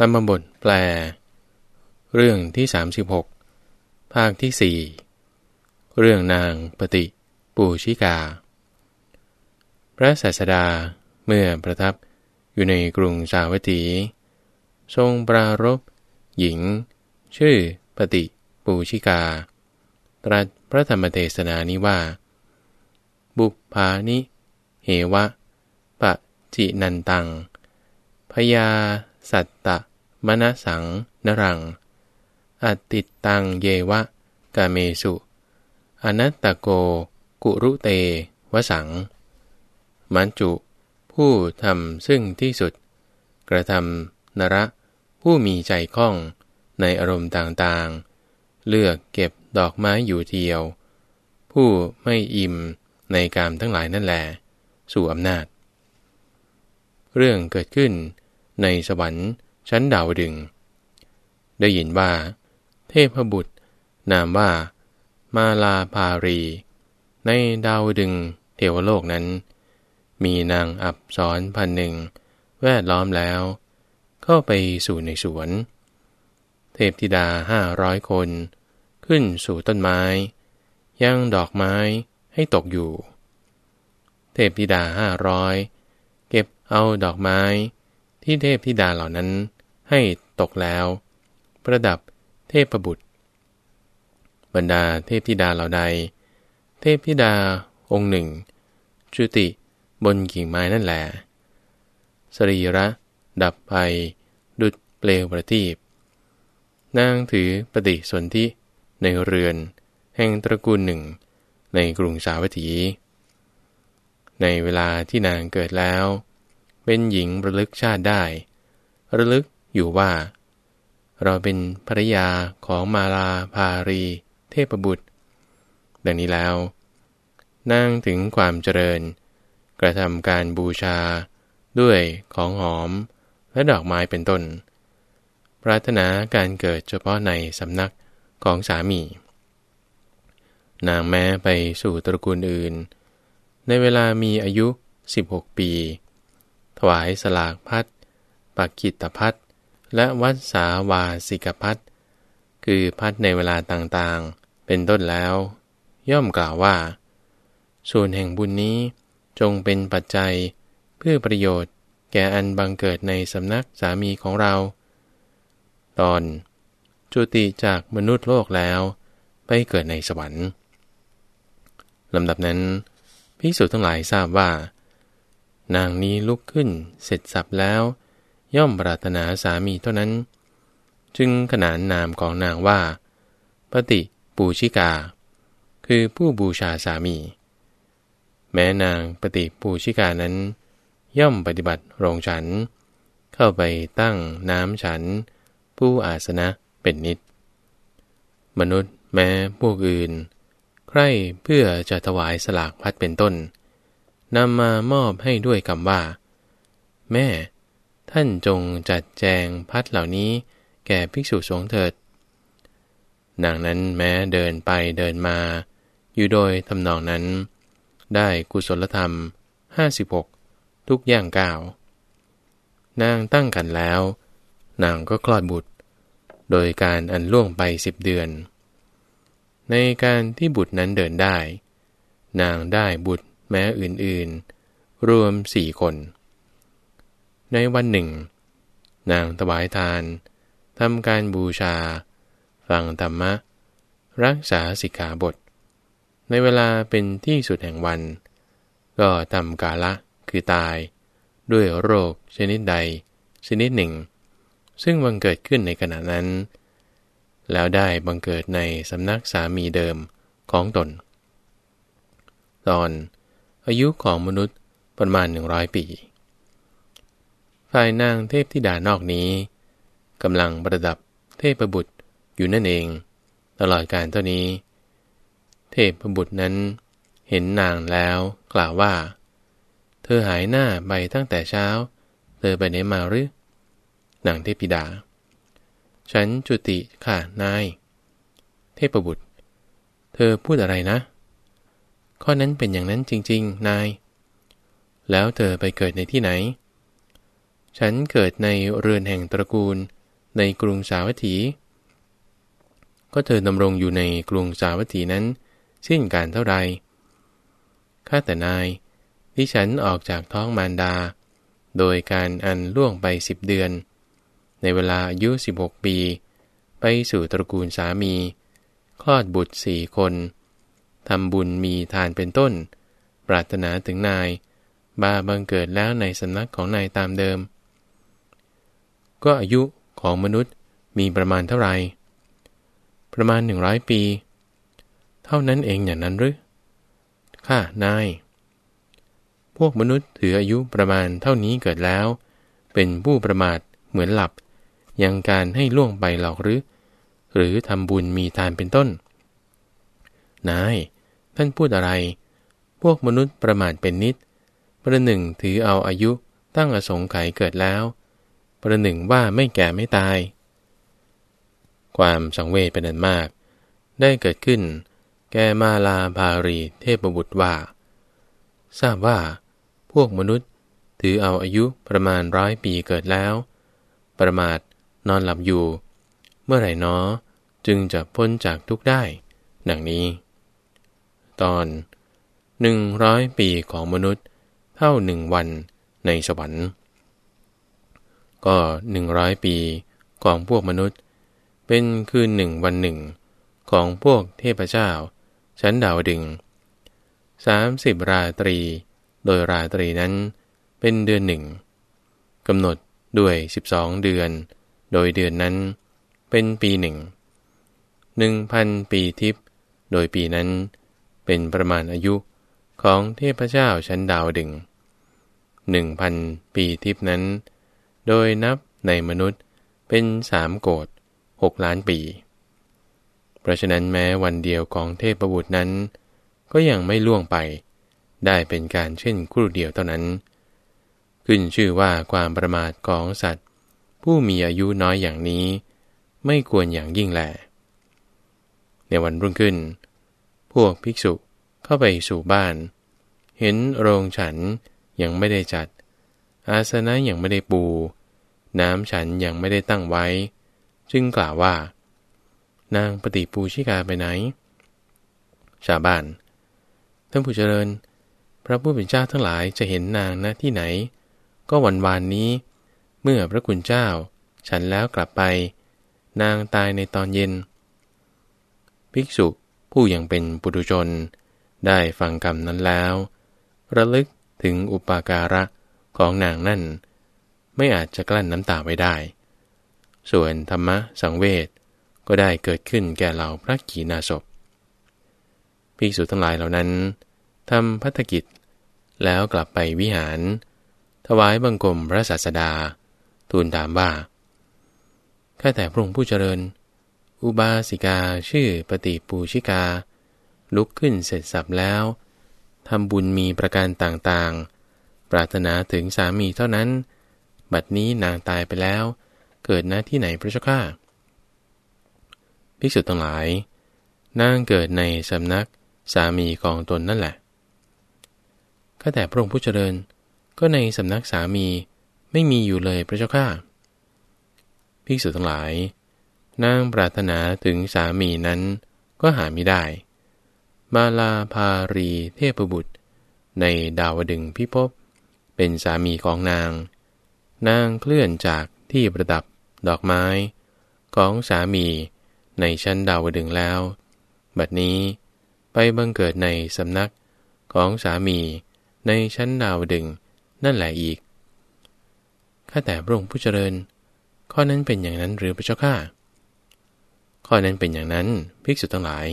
ธรรมบทแปล เรื่องที่ 36 ภาคที่4เรื่องนางปฏิปูชิกา พระศาสดาเมื่อประทับอยู่ในกรุงสาวัตถี ทรงปรารบหญิง ชื่อปฏิปูชิกา ตรัสพระธรรมเทศนานี้ว่า บุพานิ เหวะปะจินันตังพยาสัตตะ มณสังนรังอติตังเยวะ กาเมสุ อนัตตโก กุรุเต วสัง มันจุ ผู้ทำซึ่งที่สุด กระทำนระ ผู้มีใจคล่องในอารมณ์ต่างๆ เลือกเก็บดอกไม้อยู่เทียว ผู้ไม่อิ่มในกามทั้งหลายนั่นแหละสู่อำนาจ เรื่องเกิดขึ้นในสวรรค์ ชั้นดาวดึง ได้ยินว่า เทพบุตร นามว่า มาลาภารี ในดาวดึงเทวโลกนั้น มีนางอับสอนพันหนึ่ง แวดล้อมแล้ว เข้าไปสู่ในสวน เทพธิดาห้าร้อยคน ขึ้นสู่ต้นไม้ ย่างดอกไม้ให้ตกอยู่ เทพธิดาห้าร้อยเก็บเอาดอกไม้ที่เทพธิดาเหล่านั้น ให้ตกแล้ว ประดับเทพบุตร บรรดาเทพธิดาเหล่าใด เทพธิดาองค์หนึ่ง จุติบนกิ่งไม้นั่นแหละสรีระ ดับไปดุดเปลวประทีปนางถือปฏิสนธิในเรือน แห่งตระกูลหนึ่ง ในกรุงสาวัตถี ในเวลาที่นางเกิดแล้ว เป็นหญิงระลึกชาติได้ ระลึก อยู่ว่า เราเป็นภรรยาของมาลาภารี เทพบุตร ดังนี้แล้วนางถึงความเจริญ กระทำการบูชา ด้วยของหอมและดอกไม้เป็นต้น ปรารถนาการเกิดเฉพาะในสำนักของสามี นางแม้ไปสู่ตระกูลอื่น ในเวลามีอายุ 16 ปี ถวายสลากพัดปักกิตพัด และวัดสาวาสิกพัดคือพัดในเวลาต่างๆ เป็นต้นแล้ว ย่อมกล่าวว่า ส่วนแห่งบุญนี้จงเป็นปัจจัยเพื่อประโยชน์แก่อันบังเกิดในสำนักสามีของเรา ตอน จุติจากมนุษย์โลกแล้วไปเกิดในสวรรค์ลำดับนั้นภิกษุทั้งหลายทราบว่า นางนี้ลุกขึ้นเสร็จสับแล้ว ย่อมปรารถนาสามีเท่านั้น จึงขนานนามของนางว่า ปฏิปูชิกา คือผู้บูชาสามี แม้นางปฏิปูชิกานั้น ย่อมปฏิบัติโรงฉัน เข้าไปตั้งน้ำฉัน ผู้อาสนะเป็นนิด มนุษย์แม้พวกอื่น ใครเพื่อจะถวายสลากพัดเป็นต้นนำมามอบให้ด้วยคำว่า แม่ ท่านจงจัดแจงพัดเหล่านี้แก่ภิกษุสงฆ์เถิดนางนั้นแม้เดินไปเดินมา อยู่โดยทำนองนั้น ได้กุศลธรรมห้าสิบหกทุกย่างก้าวนางตั้งกันแล้ว นางก็คลอดบุตร โดยการอันล่วงไปสิบเดือน ในการที่บุตรนั้นเดินได้ นางได้บุตรแม้อื่นๆ รวมสี่คน ในวันหนึ่ง นางถวายทานทำการบูชา ฟังธรรมะ รักษาสิกขาบท ในเวลาเป็นที่สุดแห่งวัน ก็ทำกาละคือตาย ด้วยโรคชนิดใด ชนิดหนึ่ง ซึ่งบังเกิดขึ้นในขณะนั้น แล้วได้บังเกิดในสำนักสามีเดิมของตน ตอน อายุของมนุษย์ประมาณหนึ่งร้อยปี ฝ่ายนางเทพธิดานอกนี้กำลังประดับเทพบุตรอยู่นั่นเอง ตลอดการเท่านี้ เทพบุตรนั้นเห็นนางแล้วกล่าวว่า เธอหายหน้าไปตั้งแต่เช้า เธอไปไหนมาหรือนางเทพธิดา ฉันจุติค่ะนาย เทพบุตร เธอพูดอะไรนะ ข้อนั้นเป็นอย่างนั้นจริง ๆ นาย แล้วเธอไปเกิดในที่ไหน ฉันเกิดในเรือนแห่งตระกูล ในกรุงสาวัตถี ก็เธอดำรงอยู่ในกรุงสาวัตถีนั้น สิ้นการเท่าไรข้าแต่นายที่ฉันออกจากท้องมารดา โดยการอันล่วงไปสิบเดือน ในเวลาอายุ 16 ปี ไปสู่ตระกูลสามี คลอดบุตรสี่คนทำบุญมีทานเป็นต้น ปรารถนาถึงนาย บาบังเกิดแล้วในสำนักของนายตามเดิม ก็อายุของมนุษย์มีประมาณเท่าไหร่ ประมาณหนึ่งร้อยปี เท่านั้นเองอย่างนั้นหรือข้านาย พวกมนุษย์ถืออายุประมาณเท่านี้เกิดแล้ว เป็นผู้ประมาทเหมือนหลับ ยังการให้ล่วงไปหรอกหรือ หรือทำบุญมีทานเป็นต้น นาย ท่านพูดอะไร พวกมนุษย์ประมาทเป็นนิด ประหนึ่งถือเอาอายุตั้งอสงไขยเกิดแล้ว ประหนึ่งว่าไม่แก่ไม่ตาย ความสังเวชเป็นอันมาก ได้เกิดขึ้น แกมาลาภารีเทพบุตรว่า ทราบว่า พวกมนุษย์ถือเอาอายุประมาณร้อยปีเกิดแล้ว ประมาทนอนหลับอยู่ เมื่อไหร่นอจึงจะพ้นจากทุกได้ดังนี้ ตอนหนึ่งร้อยปีของมนุษย์ เท่าหนึ่งวันในสวรรค์ ก็หนึ่งร้อยปีของพวกมนุษย์ เป็นคืนหนึ่งวันหนึ่ง ของพวกเทพเจ้า ชั้นดาวดึงสามสิบราตรี โดยราตรีนั้นเป็นเดือนหนึ่งกำหนดด้วยสิบองเดือน โดยเดือนนั้นเป็นปีหนึ่งหนึ่งพันปีทิพย์โดยปีนั้น เป็นประมาณอายุของเทพเจ้าชั้นดาวดึงหนึ่งพันปีทิพย์นั้น โดยนับในมนุษย์เป็นสามโกดหกล้านปีราะฉะนั้นแม้วันเดียวของเทพบุตรนั้น ก็ยังไม่ล่วงไป ได้เป็นการเช่นครู่เดียวเท่านั้น ขึ้นชื่อว่าความประมาทของสัตว์ ผู้มีอายุน้อยอย่างนี้ ไม่ควรอย่างยิ่งแหละในวันรุ่งขึ้น พวกภิกษุเข้าไปสู่บ้าน เห็นโรงฉันยังไม่ได้จัด อาสนะยังไม่ได้ปู น้ำฉันยังไม่ได้ตั้งไว้ จึงกล่าวว่า นางปฏิปูชิกาไปไหน ชาวบ้าน ท่านผู้เจริญ พระผู้เป็นเจ้าทั้งหลายจะเห็นนางนะที่ไหน ก็วันวานนี้ เมื่อพระคุณเจ้า ฉันแล้วกลับไป นางตายในตอนเย็น ภิกษุผู้ยังเป็นปุถุชน ได้ฟังคำนั้นแล้ว ระลึกถึงอุปาการะของนางนั่น ไม่อาจจะกลั้นน้ำตาไว้ได้ ส่วนธรรมะสังเวชก็ได้เกิดขึ้นแก่เหล่าพระกีนาศพภิกษุทั้งหลายเหล่านั้นทำพัฒกิจ แล้วกลับไปวิหาร ถวายบังคมพระศาสดา ทูลถามว่าข้าแต่พระองค์ผู้เจริญ อุบาสิกาชื่อปฏิปูชิกา ลุกขึ้นเสร็จสับแล้วทำบุญมีประการต่างๆ ปรารถนาถึงสามีเท่านั้น บัดนี้นางตายไปแล้ว เกิดณที่ไหนพระเจ้าข้าภิกษุทั้งหลาย นางเกิดในสำนักสามีของตนนั่นแหละข้าแต่พระองค์ผู้เจริญ ก็ในสำนักสามีไม่มีอยู่เลยพระเจ้าข้าภิกษุทั้งหลาย นางปรารถนาถึงสามีนั้นก็หาไม่ได้ มาลาภารีเทพบุตร ในดาวดึงพิภพเป็นสามีของนาง นางเคลื่อนจากที่ประดับดอกไม้ ของสามีในชั้นดาวดึงแล้ว บัดนี้ไปบังเกิดในสำนักของสามีในชั้นดาวดึงนั่นแหละอีก ข้าแต่พระองค์ผู้เจริญ ข้อนั้นเป็นอย่างนั้นหรือพระเจ้าข้า ข้อนั้นเป็นอย่างนั้นภิกษุทั้งหลาย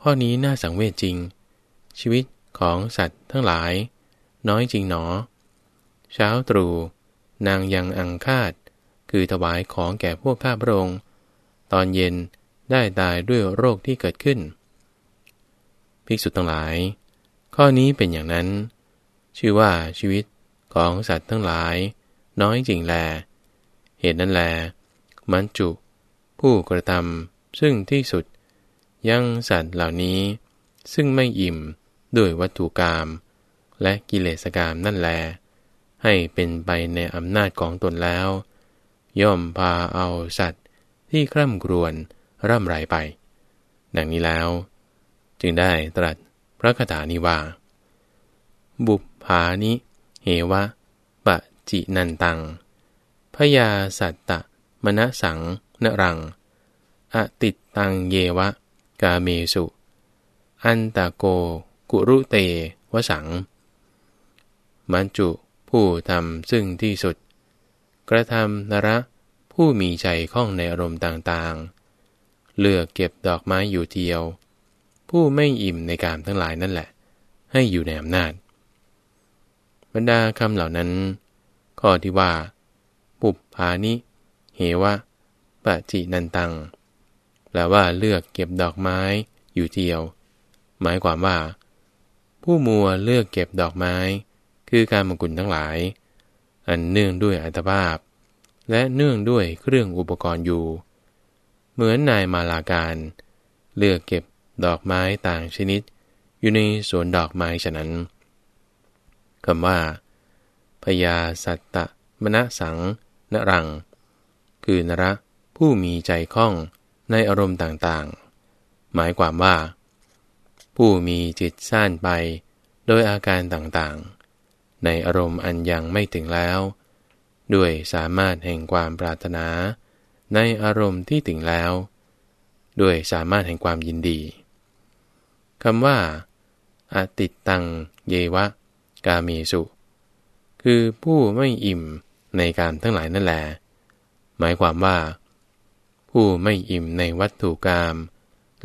ข้อนี้น่าสังเวชจริง ชีวิตของสัตว์ทั้งหลาย น้อยจริงหนอ เช้าตรู่ นางยังอังคาด คือถวายของแก่พวกข้าพระองค์ตอนเย็นได้ตายด้วยโรคที่เกิดขึ้น ภิกษุทั้งหลาย ข้อนี้เป็นอย่างนั้น ชื่อว่าชีวิตของสัตว์ทั้งหลาย น้อยจริงแล เหตุนั้นแล มันจุ ผู้กระทำซึ่งที่สุด ยังสัตว์เหล่านี้ ซึ่งไม่อิ่มด้วยวัตถุกรรมและกิเลสกรรมนั่นแล ให้เป็นไปในอำนาจของตนแล้ว ย่อมพาเอาสัตว์ที่คร่ำครวญร่ำไรไป ดังนี้แล้ว จึงได้ตรัสพระคาถานี้ว่า บุปผานิ เหวะปะจินันตังพยาสัตตะมณสังนรัง อติดตังเยวะ กาเมสุ อันตะโก กุรุเตวสัง มันจุ ผู้ทำซึ่งที่สุด กระทำนระผู้มีใจคล่องในอารมณ์ต่างๆ เลือกเก็บดอกไม้อยู่เทียว ผู้ไม่อิ่มในการทั้งหลายนั่นแหละ ให้อยู่ในอำนาจ บรรดาคำเหล่านั้น ข้อที่ว่า ปุบพานิ เหวะปะจินันตัง แปลว่าเลือกเก็บดอกไม้อยู่เทียว หมายความว่า ผู้มัวเลือกเก็บดอกไม้ คือการมกุลทั้งหลาย อันเนื่องด้วยอัตภาพ และเนื่องด้วยเครื่องอุปกรณ์อยู่ เหมือนนายมาลาการ เลือกเก็บดอกไม้ต่างชนิด อยู่ในสวนดอกไม้ฉะนั้นคำว่าพยาสัตตะมณสังนรัง คือนระผู้มีใจคล่องในอารมณ์ต่างๆ หมายความว่า ผู้มีจิตสั้นไปโดยอาการต่างๆ ในอารมณ์อันยังไม่ถึงแล้ว ด้วยสามารถแห่งความปรารถนา ในอารมณ์ที่ถึงแล้ว ด้วยสามารถแห่งความยินดีคำว่าอติตังเยวะ กาเมสุ คือผู้ไม่อิ่มในการทั้งหลายนั่นแหละหมายความว่า ผู้ไม่อิ่มในวัตถุกรรม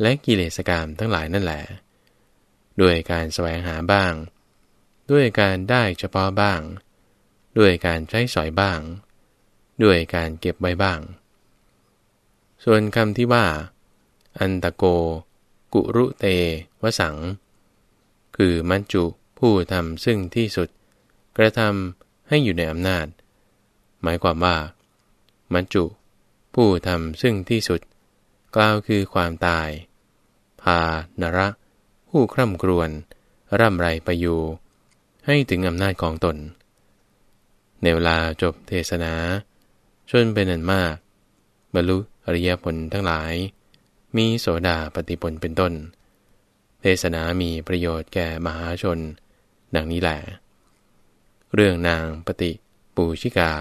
และกิเลสกรรมทั้งหลายนั่นแหละด้วยการแสวงหาบ้าง ด้วยการได้เฉพาะบ้าง ด้วยการใช้สอยบ้าง ด้วยการเก็บไว้บ้าง ส่วนคำที่ว่า อันตะโก กุรุเตวสัง คือมัจจุผู้ทำซึ่งที่สุด กระทำให้อยู่ในอำนาจ หมายความว่า มัจจุ ผู้ทำซึ่งที่สุด กล่าวคือความตาย พานระ ผู้คร่ำครวญร่ำไรไปอยู่ ให้ถึงอำนาจของตน ในเวลาจบเทศนา ชนเป็นอันมาก บรรลุอริยผลทั้งหลาย มีโสดาปฏิผลเป็นต้น เทศนามีประโยชน์แก่มหาชน ดังนี้แหละ เรื่องนางปฏิปูชิกา